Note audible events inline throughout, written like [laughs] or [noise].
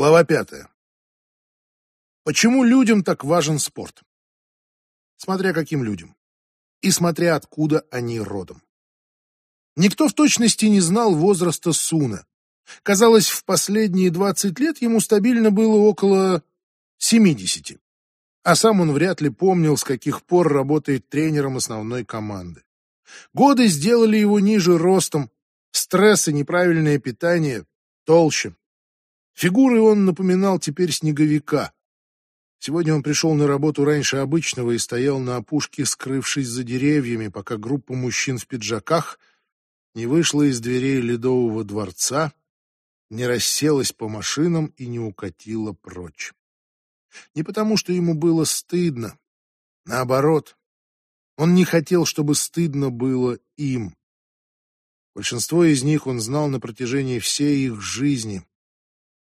Глава пятая. Почему людям так важен спорт? Смотря каким людям. И смотря откуда они родом. Никто в точности не знал возраста Суна. Казалось, в последние 20 лет ему стабильно было около 70. А сам он вряд ли помнил, с каких пор работает тренером основной команды. Годы сделали его ниже ростом, стресс и неправильное питание толще. Фигурой он напоминал теперь снеговика. Сегодня он пришел на работу раньше обычного и стоял на опушке, скрывшись за деревьями, пока группа мужчин в пиджаках не вышла из дверей Ледового дворца, не расселась по машинам и не укатила прочь. Не потому, что ему было стыдно. Наоборот, он не хотел, чтобы стыдно было им. Большинство из них он знал на протяжении всей их жизни.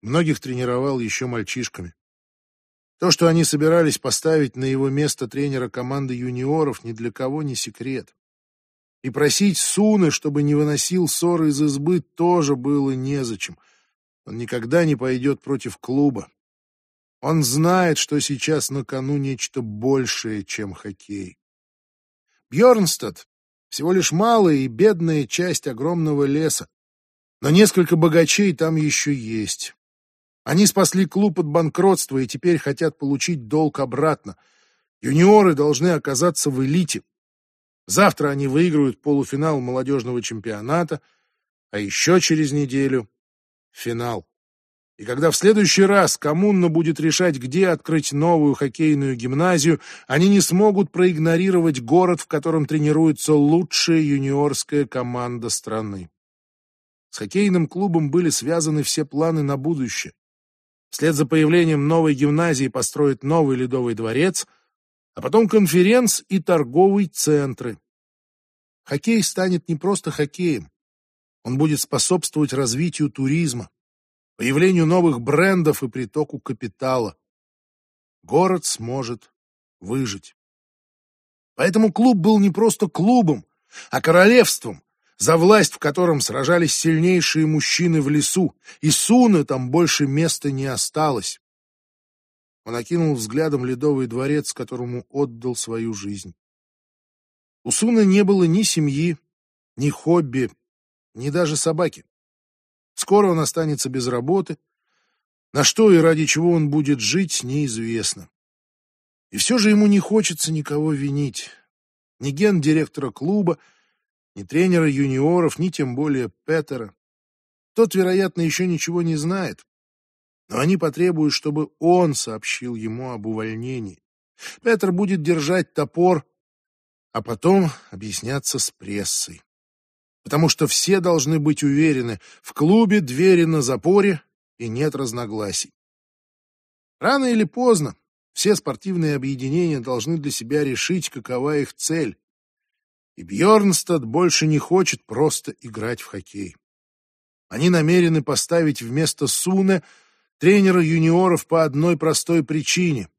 Многих тренировал еще мальчишками. То, что они собирались поставить на его место тренера команды юниоров, ни для кого не секрет. И просить Суны, чтобы не выносил ссоры из избы, тоже было незачем. Он никогда не пойдет против клуба. Он знает, что сейчас на кону нечто большее, чем хоккей. Бьернстад — всего лишь малая и бедная часть огромного леса, но несколько богачей там еще есть. Они спасли клуб от банкротства и теперь хотят получить долг обратно. Юниоры должны оказаться в элите. Завтра они выиграют полуфинал молодежного чемпионата, а еще через неделю — финал. И когда в следующий раз коммуна будет решать, где открыть новую хоккейную гимназию, они не смогут проигнорировать город, в котором тренируется лучшая юниорская команда страны. С хоккейным клубом были связаны все планы на будущее. Вслед за появлением новой гимназии построят новый ледовый дворец, а потом конференц и торговые центры. Хоккей станет не просто хоккеем. Он будет способствовать развитию туризма, появлению новых брендов и притоку капитала. Город сможет выжить. Поэтому клуб был не просто клубом, а королевством, за власть в котором сражались сильнейшие мужчины в лесу, и Суны там больше места не осталось. Он окинул взглядом ледовый дворец, которому отдал свою жизнь. У Суны не было ни семьи, ни хобби, ни даже собаки. Скоро он останется без работы. На что и ради чего он будет жить, неизвестно. И все же ему не хочется никого винить. Ни ген-директора клуба, ни тренера юниоров, ни тем более Петера. Тот, вероятно, еще ничего не знает. Но они потребуют, чтобы он сообщил ему об увольнении. Петр будет держать топор, а потом объясняться с прессой. Потому что все должны быть уверены, в клубе двери на запоре и нет разногласий. Рано или поздно все спортивные объединения должны для себя решить, какова их цель. И Бьорнстад больше не хочет просто играть в хоккей. Они намерены поставить вместо Суне тренера юниоров по одной простой причине.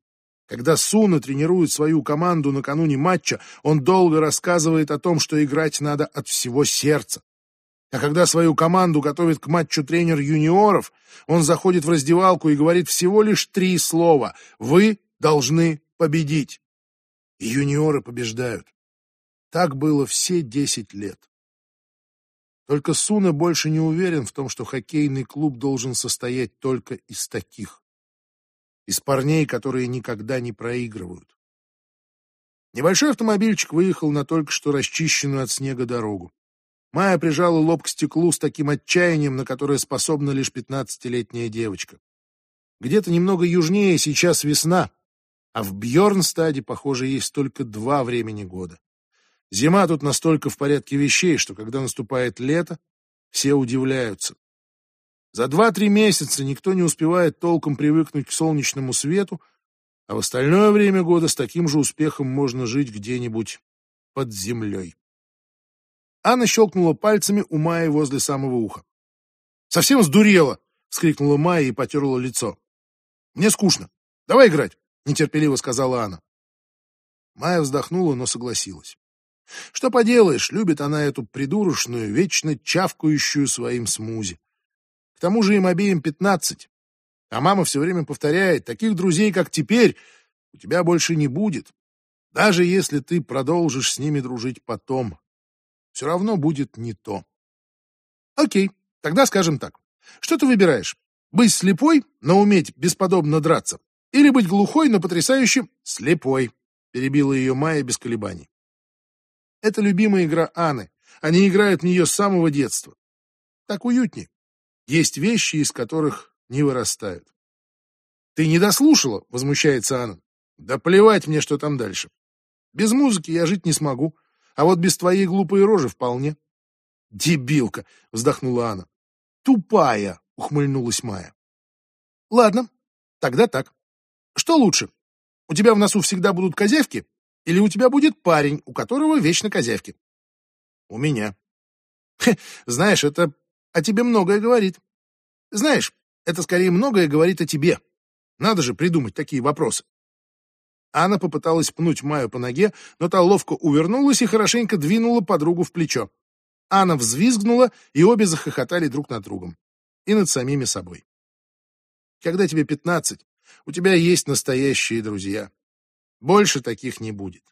Когда Суна тренирует свою команду накануне матча, он долго рассказывает о том, что играть надо от всего сердца. А когда свою команду готовит к матчу тренер юниоров, он заходит в раздевалку и говорит всего лишь три слова «Вы должны победить». И юниоры побеждают. Так было все десять лет. Только Суна больше не уверен в том, что хоккейный клуб должен состоять только из таких. Из парней, которые никогда не проигрывают. Небольшой автомобильчик выехал на только что расчищенную от снега дорогу. Майя прижала лоб к стеклу с таким отчаянием, на которое способна лишь пятнадцатилетняя девочка. Где-то немного южнее сейчас весна, а в Бьорнстаде, похоже, есть только два времени года. Зима тут настолько в порядке вещей, что когда наступает лето, все удивляются. За два-три месяца никто не успевает толком привыкнуть к солнечному свету, а в остальное время года с таким же успехом можно жить где-нибудь под землей. Анна щелкнула пальцами у Майи возле самого уха. «Совсем сдурела!» — вскрикнула Майя и потерла лицо. «Мне скучно. Давай играть!» — нетерпеливо сказала Анна. Майя вздохнула, но согласилась. Что поделаешь, любит она эту придурочную, вечно чавкающую своим смузи. К тому же им обеим пятнадцать. А мама все время повторяет, таких друзей, как теперь, у тебя больше не будет. Даже если ты продолжишь с ними дружить потом, все равно будет не то. Окей, тогда скажем так. Что ты выбираешь? Быть слепой, но уметь бесподобно драться? Или быть глухой, но потрясающе слепой? Перебила ее Майя без колебаний. Это любимая игра Анны. Они играют в нее с самого детства. Так уютнее. Есть вещи, из которых не вырастают. «Ты не дослушала?» — возмущается Анна. «Да плевать мне, что там дальше. Без музыки я жить не смогу, а вот без твоей глупой рожи вполне». «Дебилка!» — вздохнула Анна. «Тупая!» — ухмыльнулась Майя. «Ладно, тогда так. Что лучше? У тебя в носу всегда будут козявки или у тебя будет парень, у которого вечно козявки? У меня. Хе, знаешь, это о тебе многое говорит. Знаешь, это скорее многое говорит о тебе. Надо же придумать такие вопросы. Анна попыталась пнуть Маю по ноге, но та ловко увернулась и хорошенько двинула подругу в плечо. Анна взвизгнула, и обе захохотали друг над другом. И над самими собой. Когда тебе пятнадцать, у тебя есть настоящие друзья. Больше таких не будет.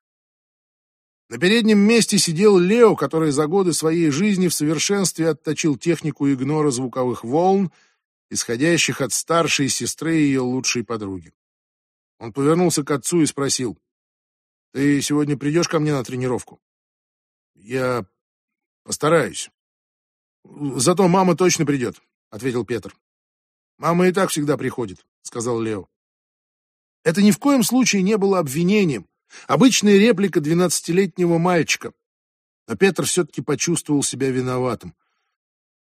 На переднем месте сидел Лео, который за годы своей жизни в совершенстве отточил технику игнора звуковых волн, исходящих от старшей сестры ее лучшей подруги. Он повернулся к отцу и спросил, «Ты сегодня придешь ко мне на тренировку?» «Я постараюсь». «Зато мама точно придет», — ответил Петр. «Мама и так всегда приходит», — сказал Лео. Это ни в коем случае не было обвинением. Обычная реплика двенадцатилетнего мальчика. Но Петр все-таки почувствовал себя виноватым.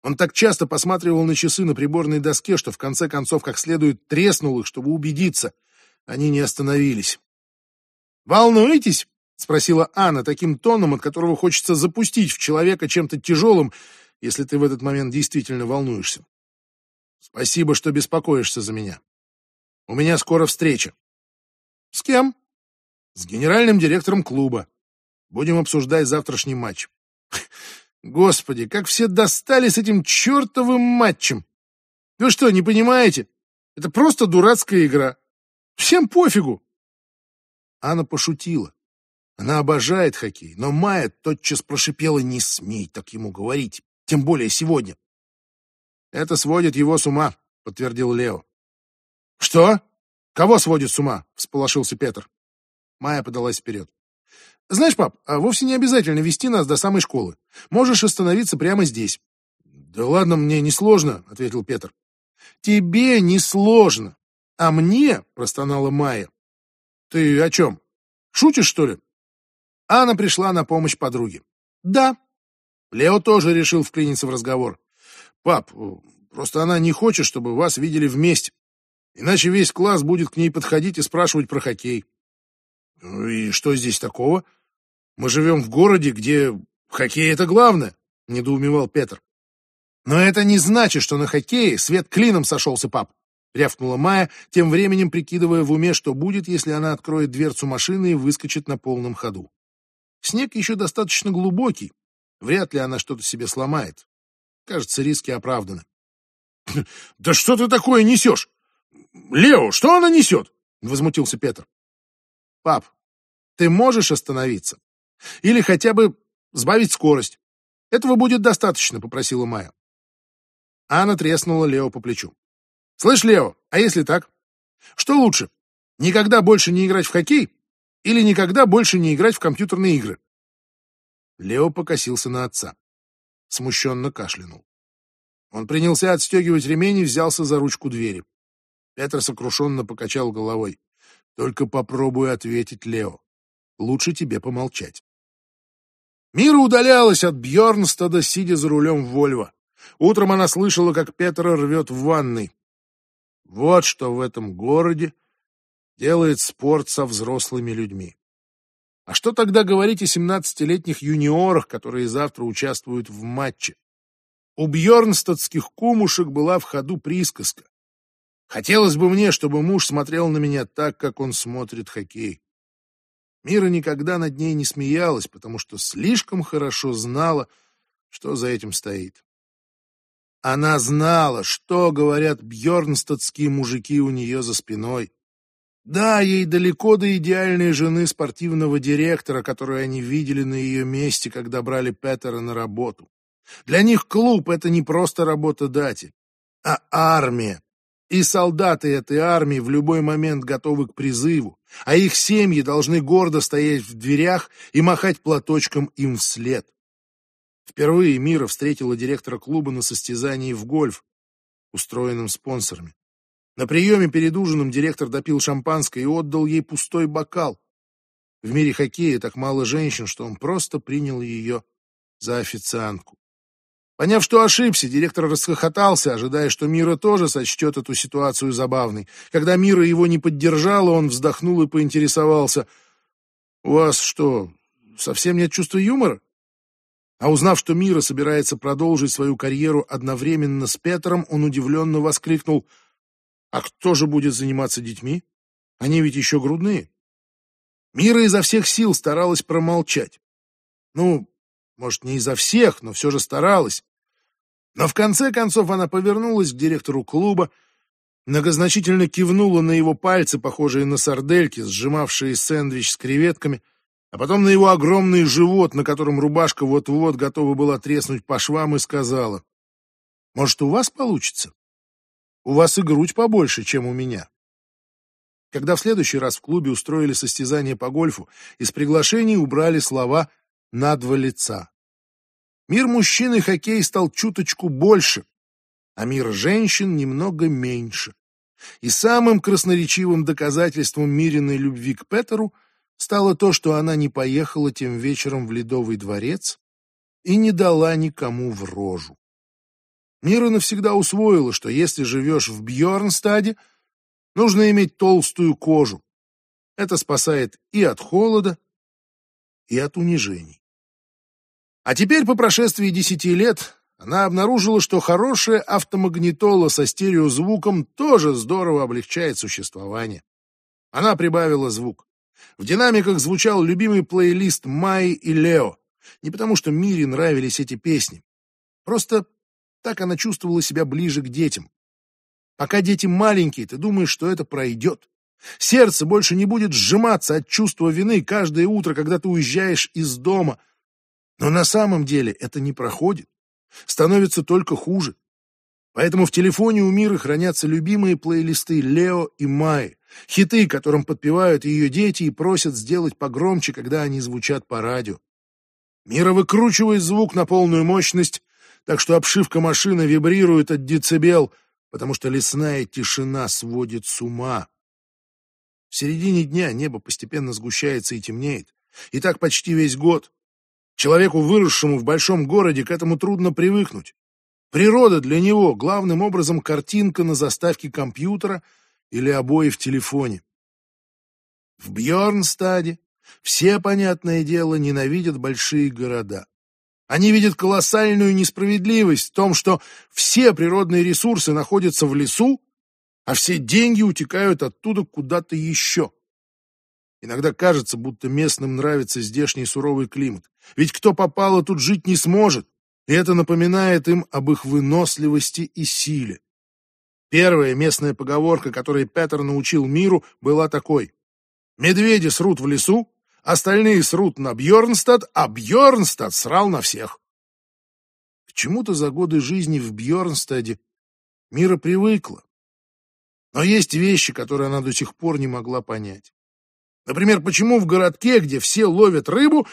Он так часто посматривал на часы на приборной доске, что в конце концов как следует треснул их, чтобы убедиться. Они не остановились. «Волнуетесь?» — спросила Анна таким тоном, от которого хочется запустить в человека чем-то тяжелым, если ты в этот момент действительно волнуешься. «Спасибо, что беспокоишься за меня. У меня скоро встреча. С кем? С генеральным директором клуба. Будем обсуждать завтрашний матч. [laughs] Господи, как все достали с этим чертовым матчем. Вы что, не понимаете? Это просто дурацкая игра. Всем пофигу. Анна пошутила. Она обожает хоккей, но Майя тотчас прошипела «Не смей так ему говорить, тем более сегодня». «Это сводит его с ума», — подтвердил Лео. «Что? Кого сводит с ума?» — всполошился Петр. Майя подалась вперед. «Знаешь, пап, а вовсе не обязательно вести нас до самой школы. Можешь остановиться прямо здесь». «Да ладно, мне не сложно», — ответил Петр. «Тебе не сложно, а мне», — простонала Майя. «Ты о чем? Шутишь, что ли?» Анна пришла на помощь подруге. «Да». Лео тоже решил вклиниться в разговор. «Пап, просто она не хочет, чтобы вас видели вместе. Иначе весь класс будет к ней подходить и спрашивать про хоккей. Ну и что здесь такого? Мы живем в городе, где хоккей — это главное, — недоумевал Петр. Но это не значит, что на хоккее свет клином сошелся, пап, — рявкнула Майя, тем временем прикидывая в уме, что будет, если она откроет дверцу машины и выскочит на полном ходу. Снег еще достаточно глубокий, вряд ли она что-то себе сломает. Кажется, риски оправданы. «Да что ты такое несешь? Лео, что она несет? Возмутился Петр. Пап, ты можешь остановиться? Или хотя бы сбавить скорость? Этого будет достаточно, попросила Майя. Анна треснула Лео по плечу. Слышь, Лео, а если так? Что лучше, никогда больше не играть в хоккей или никогда больше не играть в компьютерные игры? Лео покосился на отца. Смущенно кашлянул. Он принялся отстегивать ремень и взялся за ручку двери. Петр сокрушенно покачал головой. Только попробуй ответить, Лео. Лучше тебе помолчать. Мира удалялась от Бьернстада, сидя за рулем в Вольво. Утром она слышала, как Петра рвет в ванной. Вот что в этом городе делает спорт со взрослыми людьми. А что тогда говорить о семнадцатилетних юниорах, которые завтра участвуют в матче? У бьернстадских кумушек была в ходу присказка. Хотелось бы мне, чтобы муж смотрел на меня так, как он смотрит хоккей. Мира никогда над ней не смеялась, потому что слишком хорошо знала, что за этим стоит. Она знала, что говорят бьернстадские мужики у нее за спиной. Да, ей далеко до идеальной жены спортивного директора, которую они видели на ее месте, когда брали Петера на работу. Для них клуб — это не просто работодатель, а армия. И солдаты этой армии в любой момент готовы к призыву, а их семьи должны гордо стоять в дверях и махать платочком им вслед. Впервые Мира встретила директора клуба на состязании в гольф, устроенном спонсорами. На приеме перед ужином директор допил шампанское и отдал ей пустой бокал. В мире хоккея так мало женщин, что он просто принял ее за официантку. Поняв, что ошибся, директор расхохотался, ожидая, что Мира тоже сочтет эту ситуацию забавной. Когда Мира его не поддержала, он вздохнул и поинтересовался. «У вас что, совсем нет чувства юмора?» А узнав, что Мира собирается продолжить свою карьеру одновременно с Петром, он удивленно воскликнул. «А кто же будет заниматься детьми? Они ведь еще грудные». Мира изо всех сил старалась промолчать. Ну, может, не изо всех, но все же старалась. Но в конце концов она повернулась к директору клуба, многозначительно кивнула на его пальцы, похожие на сардельки, сжимавшие сэндвич с креветками, а потом на его огромный живот, на котором рубашка вот-вот готова была треснуть по швам, и сказала, «Может, у вас получится? У вас и грудь побольше, чем у меня». Когда в следующий раз в клубе устроили состязание по гольфу, из приглашений убрали слова «на два лица». Мир мужчин и хоккей стал чуточку больше, а мир женщин немного меньше. И самым красноречивым доказательством Мириной любви к Петеру стало то, что она не поехала тем вечером в Ледовый дворец и не дала никому в рожу. Мира навсегда усвоила, что если живешь в Бьорнстаде, нужно иметь толстую кожу. Это спасает и от холода, и от унижений. А теперь, по прошествии десяти лет, она обнаружила, что хорошая автомагнитола со стереозвуком тоже здорово облегчает существование. Она прибавила звук. В динамиках звучал любимый плейлист Майи и Лео. Не потому, что Мире нравились эти песни. Просто так она чувствовала себя ближе к детям. Пока дети маленькие, ты думаешь, что это пройдет. Сердце больше не будет сжиматься от чувства вины каждое утро, когда ты уезжаешь из дома — но на самом деле это не проходит. Становится только хуже. Поэтому в телефоне у Миры хранятся любимые плейлисты Лео и Майи, хиты, которым подпевают ее дети и просят сделать погромче, когда они звучат по радио. Мира выкручивает звук на полную мощность, так что обшивка машины вибрирует от децибел, потому что лесная тишина сводит с ума. В середине дня небо постепенно сгущается и темнеет. И так почти весь год. Человеку, выросшему в большом городе, к этому трудно привыкнуть. Природа для него главным образом картинка на заставке компьютера или обои в телефоне. В Бьорнстаде все, понятное дело, ненавидят большие города. Они видят колоссальную несправедливость в том, что все природные ресурсы находятся в лесу, а все деньги утекают оттуда куда-то еще. Иногда кажется, будто местным нравится здешний суровый климат. Ведь кто попало, тут жить не сможет, и это напоминает им об их выносливости и силе. Первая местная поговорка, которой Петер научил миру, была такой. «Медведи срут в лесу, остальные срут на Бьорнстад, а Бьорнстад срал на всех». К чему-то за годы жизни в Бьорнстаде Мира привыкла. Но есть вещи, которые она до сих пор не могла понять. Например, почему в городке, где все ловят рыбу,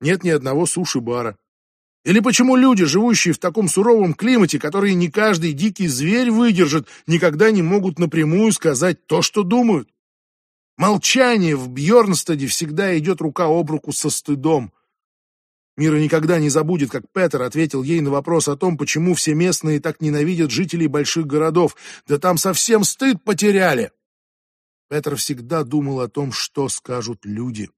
нет ни одного суши-бара? Или почему люди, живущие в таком суровом климате, которые не каждый дикий зверь выдержит, никогда не могут напрямую сказать то, что думают? Молчание в Бьорнстаде всегда идет рука об руку со стыдом. Мира никогда не забудет, как Петер ответил ей на вопрос о том, почему все местные так ненавидят жителей больших городов. Да там совсем стыд потеряли. Петр всегда думал о том, что скажут люди.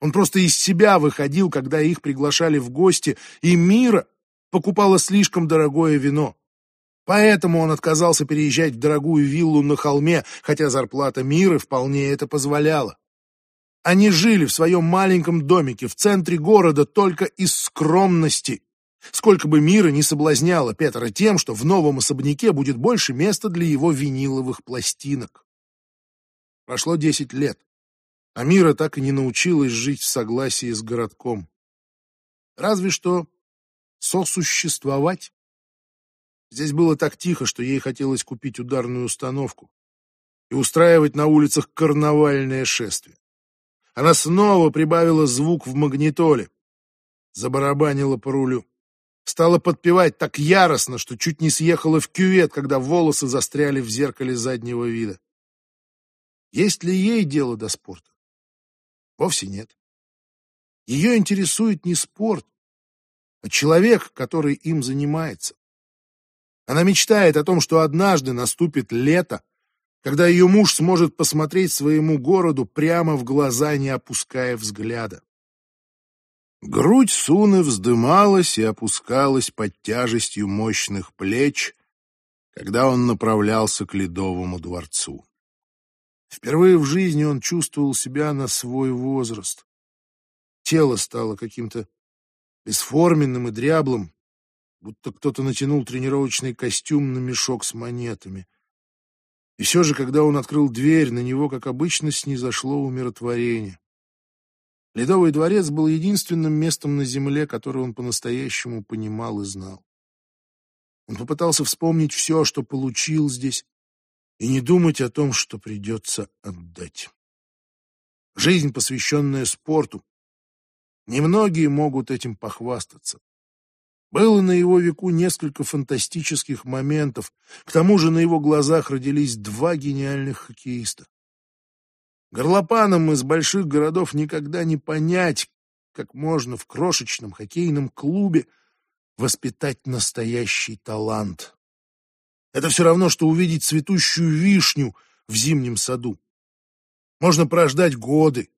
Он просто из себя выходил, когда их приглашали в гости, и Мира покупала слишком дорогое вино. Поэтому он отказался переезжать в дорогую виллу на холме, хотя зарплата Миры вполне это позволяла. Они жили в своем маленьком домике в центре города только из скромности. Сколько бы мира не соблазняло Петра тем, что в новом особняке будет больше места для его виниловых пластинок. Прошло десять лет, а Мира так и не научилась жить в согласии с городком. Разве что сосуществовать. Здесь было так тихо, что ей хотелось купить ударную установку и устраивать на улицах карнавальное шествие. Она снова прибавила звук в магнитоле, забарабанила по рулю. Стала подпевать так яростно, что чуть не съехала в кювет, когда волосы застряли в зеркале заднего вида. Есть ли ей дело до спорта? Вовсе нет. Ее интересует не спорт, а человек, который им занимается. Она мечтает о том, что однажды наступит лето, когда ее муж сможет посмотреть своему городу прямо в глаза, не опуская взгляда. Грудь Суны вздымалась и опускалась под тяжестью мощных плеч, когда он направлялся к Ледовому дворцу. Впервые в жизни он чувствовал себя на свой возраст. Тело стало каким-то бесформенным и дряблым, будто кто-то натянул тренировочный костюм на мешок с монетами. И все же, когда он открыл дверь, на него, как обычно, снизошло умиротворение. Ледовый дворец был единственным местом на земле, которое он по-настоящему понимал и знал. Он попытался вспомнить все, что получил здесь, и не думать о том, что придется отдать. Жизнь, посвященная спорту. Немногие могут этим похвастаться. Было на его веку несколько фантастических моментов, к тому же на его глазах родились два гениальных хоккеиста. Горлопанам из больших городов никогда не понять, как можно в крошечном хоккейном клубе воспитать настоящий талант. Это все равно, что увидеть цветущую вишню в зимнем саду. Можно прождать годы,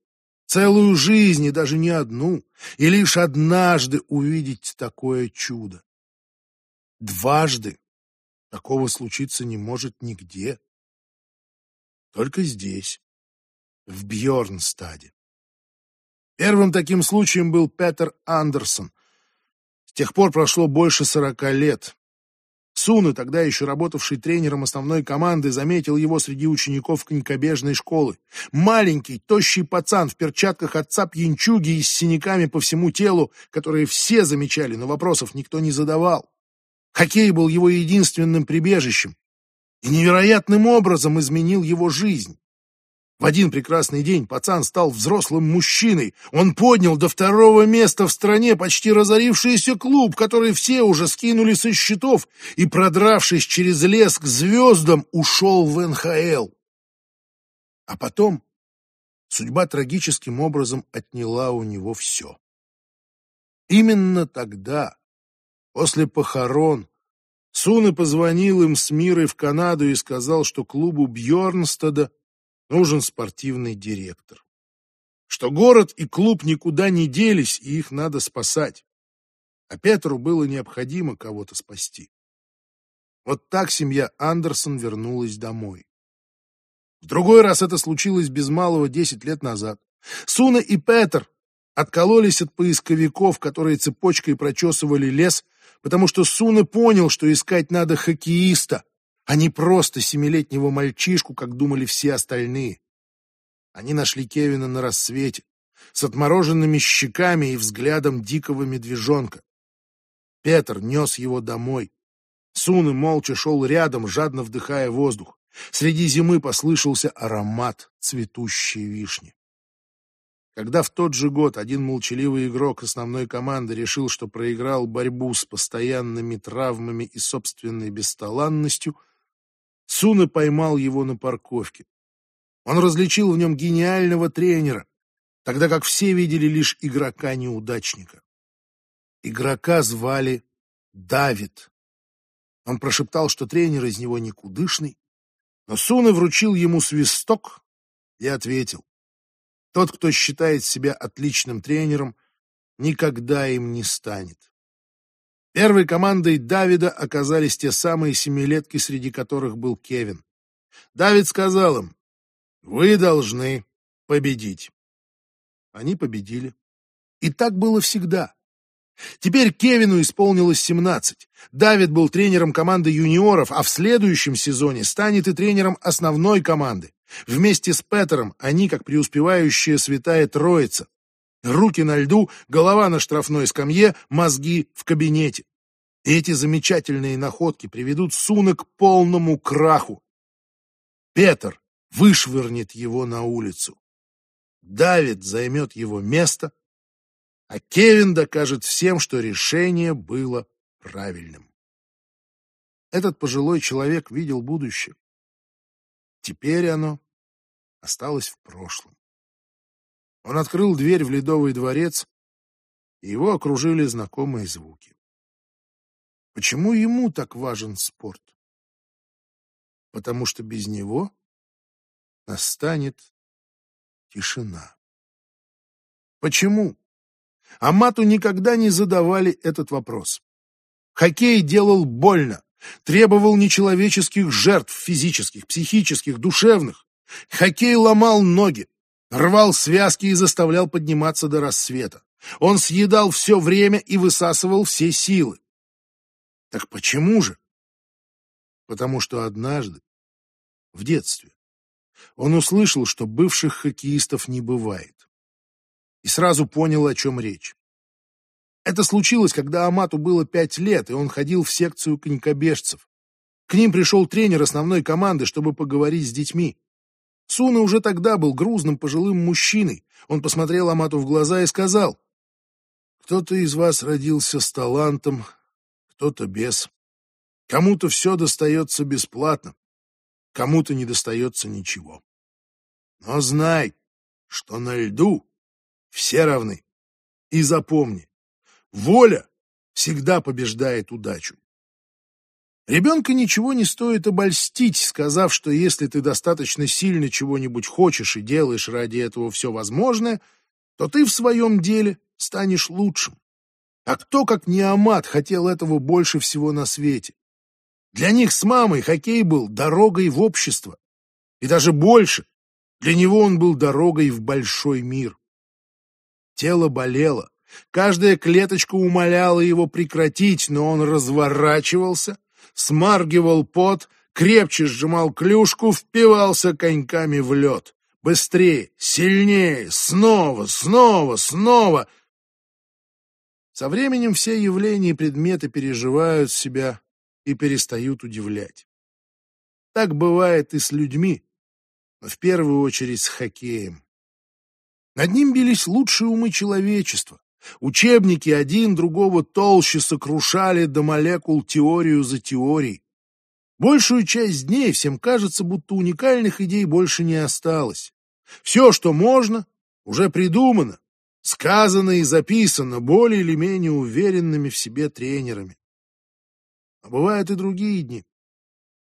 целую жизнь и даже не одну, и лишь однажды увидеть такое чудо. Дважды такого случиться не может нигде. Только здесь в Бьорнстаде. Первым таким случаем был Петер Андерсон. С тех пор прошло больше сорока лет. Суны, тогда еще работавший тренером основной команды, заметил его среди учеников конькобежной школы. Маленький, тощий пацан в перчатках отца пьянчуги и с синяками по всему телу, которые все замечали, но вопросов никто не задавал. Хоккей был его единственным прибежищем и невероятным образом изменил его жизнь. В один прекрасный день пацан стал взрослым мужчиной. Он поднял до второго места в стране почти разорившийся клуб, который все уже скинули со счетов, и, продравшись через лес к звездам, ушел в НХЛ. А потом судьба трагическим образом отняла у него все. Именно тогда, после похорон, Суны позвонил им с Мирой в Канаду и сказал, что клубу Бьорнстада нужен спортивный директор. Что город и клуб никуда не делись, и их надо спасать. А Петру было необходимо кого-то спасти. Вот так семья Андерсон вернулась домой. В другой раз это случилось без малого десять лет назад. Суна и Петр откололись от поисковиков, которые цепочкой прочесывали лес, потому что Суна понял, что искать надо хоккеиста, а не просто семилетнего мальчишку, как думали все остальные. Они нашли Кевина на рассвете, с отмороженными щеками и взглядом дикого медвежонка. Петр нес его домой. Суны молча шел рядом, жадно вдыхая воздух. Среди зимы послышался аромат цветущей вишни. Когда в тот же год один молчаливый игрок основной команды решил, что проиграл борьбу с постоянными травмами и собственной бесталанностью, Суна поймал его на парковке. Он различил в нем гениального тренера, тогда как все видели лишь игрока-неудачника. Игрока звали Давид. Он прошептал, что тренер из него никудышный, но Суна вручил ему свисток и ответил. Тот, кто считает себя отличным тренером, никогда им не станет. Первой командой Давида оказались те самые семилетки, среди которых был Кевин. Давид сказал им, «Вы должны победить». Они победили. И так было всегда. Теперь Кевину исполнилось 17. Давид был тренером команды юниоров, а в следующем сезоне станет и тренером основной команды. Вместе с Петером они, как преуспевающая святая троица. Руки на льду, голова на штрафной скамье, мозги в кабинете. Эти замечательные находки приведут Суна к полному краху. Петр вышвырнет его на улицу. Давид займет его место, а Кевин докажет всем, что решение было правильным. Этот пожилой человек видел будущее. Теперь оно осталось в прошлом. Он открыл дверь в Ледовый дворец, и его окружили знакомые звуки. Почему ему так важен спорт? Потому что без него настанет тишина. Почему? Амату никогда не задавали этот вопрос. Хоккей делал больно, требовал нечеловеческих жертв физических, психических, душевных. Хоккей ломал ноги, рвал связки и заставлял подниматься до рассвета. Он съедал все время и высасывал все силы. Так почему же? Потому что однажды, в детстве, он услышал, что бывших хоккеистов не бывает. И сразу понял, о чем речь. Это случилось, когда Амату было пять лет, и он ходил в секцию конькобежцев. К ним пришел тренер основной команды, чтобы поговорить с детьми. Суна уже тогда был грузным пожилым мужчиной. Он посмотрел Амату в глаза и сказал, «Кто-то из вас родился с талантом, кто-то без. Кому-то все достается бесплатно, кому-то не достается ничего. Но знай, что на льду все равны. И запомни, Воля всегда побеждает удачу. Ребенка ничего не стоит обольстить, сказав, что если ты достаточно сильно чего-нибудь хочешь и делаешь ради этого все возможное, то ты в своем деле станешь лучшим. А кто, как не Амат, хотел этого больше всего на свете? Для них с мамой хоккей был дорогой в общество. И даже больше. Для него он был дорогой в большой мир. Тело болело, Каждая клеточка умоляла его прекратить, но он разворачивался, смаргивал пот, крепче сжимал клюшку, впивался коньками в лед. Быстрее, сильнее, снова, снова, снова. Со временем все явления и предметы переживают себя и перестают удивлять. Так бывает и с людьми, но в первую очередь с хоккеем. Над ним бились лучшие умы человечества. Учебники один другого толще сокрушали до молекул теорию за теорией. Большую часть дней всем кажется, будто уникальных идей больше не осталось. Все, что можно, уже придумано, сказано и записано более или менее уверенными в себе тренерами. А бывают и другие дни,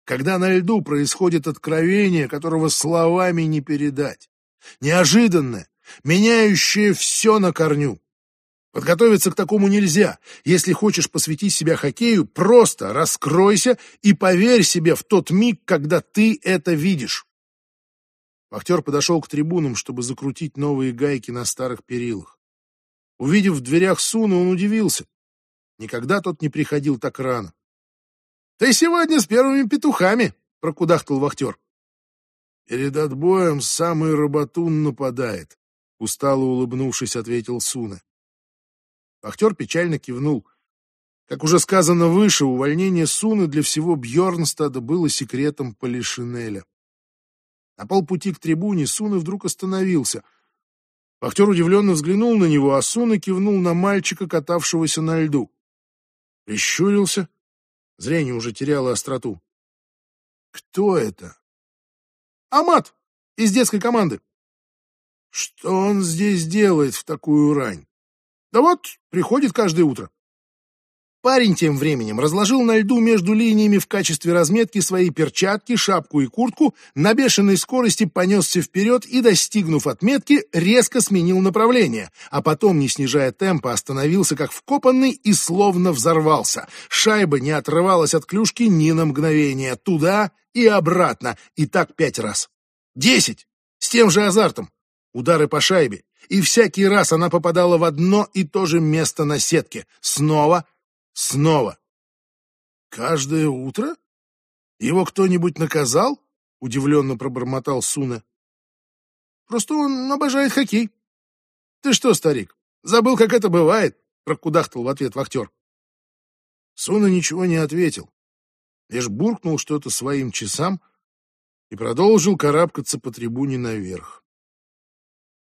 когда на льду происходит откровение, которого словами не передать. Неожиданное, меняющее все на корню. Подготовиться к такому нельзя. Если хочешь посвятить себя хоккею, просто раскройся и поверь себе в тот миг, когда ты это видишь. Вахтер подошел к трибунам, чтобы закрутить новые гайки на старых перилах. Увидев в дверях Суну, он удивился. Никогда тот не приходил так рано. — Ты сегодня с первыми петухами, — прокудахтал вахтер. — Перед отбоем самый работун нападает, — устало улыбнувшись, ответил Суна. Актер печально кивнул. Как уже сказано выше, увольнение Суны для всего Бьорнстада было секретом Полишинеля. На полпути к трибуне Суны вдруг остановился. Актер удивленно взглянул на него, а Суна кивнул на мальчика, катавшегося на льду. Прищурился. Зрение уже теряло остроту. «Кто это?» «Амат! Из детской команды!» «Что он здесь делает в такую рань?» Да вот, приходит каждое утро. Парень тем временем разложил на льду между линиями в качестве разметки свои перчатки, шапку и куртку, на бешеной скорости понесся вперед и, достигнув отметки, резко сменил направление, а потом, не снижая темпа, остановился как вкопанный и словно взорвался. Шайба не отрывалась от клюшки ни на мгновение, туда и обратно, и так пять раз. Десять! С тем же азартом. Удары по шайбе, И всякий раз она попадала в одно и то же место на сетке. Снова, снова. «Каждое утро? Его кто-нибудь наказал?» — удивленно пробормотал Суна. «Просто он обожает хоккей». «Ты что, старик, забыл, как это бывает?» — прокудахтал в ответ вахтер. Суна ничего не ответил, лишь буркнул что-то своим часам и продолжил карабкаться по трибуне наверх.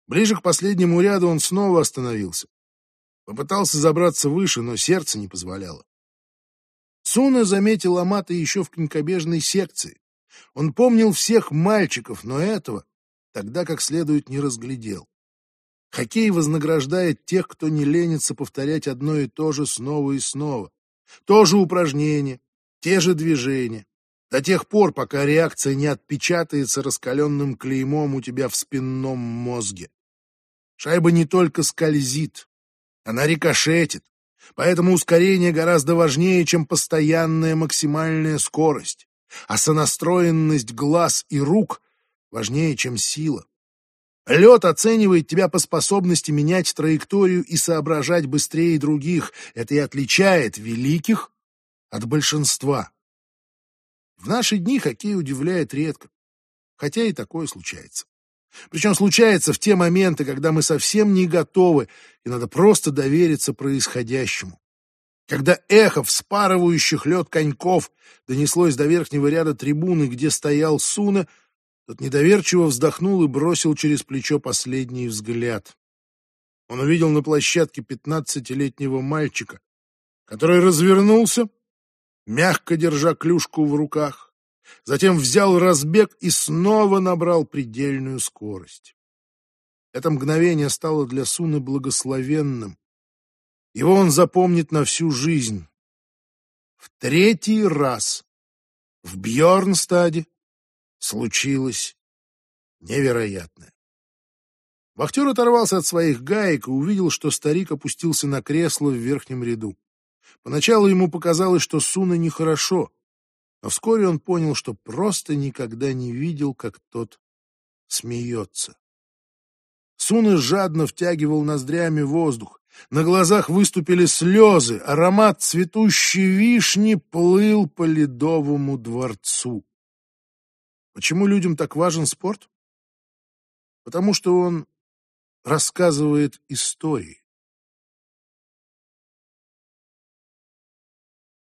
Ближе к последнему ряду он снова остановился. Попытался забраться выше, но сердце не позволяло. Суна заметил Амата еще в конькобежной секции. Он помнил всех мальчиков, но этого тогда как следует не разглядел. Хоккей вознаграждает тех, кто не ленится повторять одно и то же снова и снова. То же упражнение, те же движения. До тех пор, пока реакция не отпечатается раскаленным клеймом у тебя в спинном мозге. Шайба не только скользит, она рикошетит, поэтому ускорение гораздо важнее, чем постоянная максимальная скорость, а сонастроенность глаз и рук важнее, чем сила. Лед оценивает тебя по способности менять траекторию и соображать быстрее других. Это и отличает великих от большинства. В наши дни хоккей удивляет редко, хотя и такое случается. Причем случается в те моменты, когда мы совсем не готовы, и надо просто довериться происходящему. Когда эхо вспарывающих лед коньков донеслось до верхнего ряда трибуны, где стоял Суна, тот недоверчиво вздохнул и бросил через плечо последний взгляд. Он увидел на площадке пятнадцатилетнего мальчика, который развернулся, мягко держа клюшку в руках, затем взял разбег и снова набрал предельную скорость. Это мгновение стало для Суны благословенным. Его он запомнит на всю жизнь. В третий раз в Бьорнстаде случилось невероятное. Вахтер оторвался от своих гаек и увидел, что старик опустился на кресло в верхнем ряду. Поначалу ему показалось, что Суна нехорошо, но вскоре он понял, что просто никогда не видел, как тот смеется. Суна жадно втягивал ноздрями воздух. На глазах выступили слезы, аромат цветущей вишни плыл по ледовому дворцу. Почему людям так важен спорт? Потому что он рассказывает истории.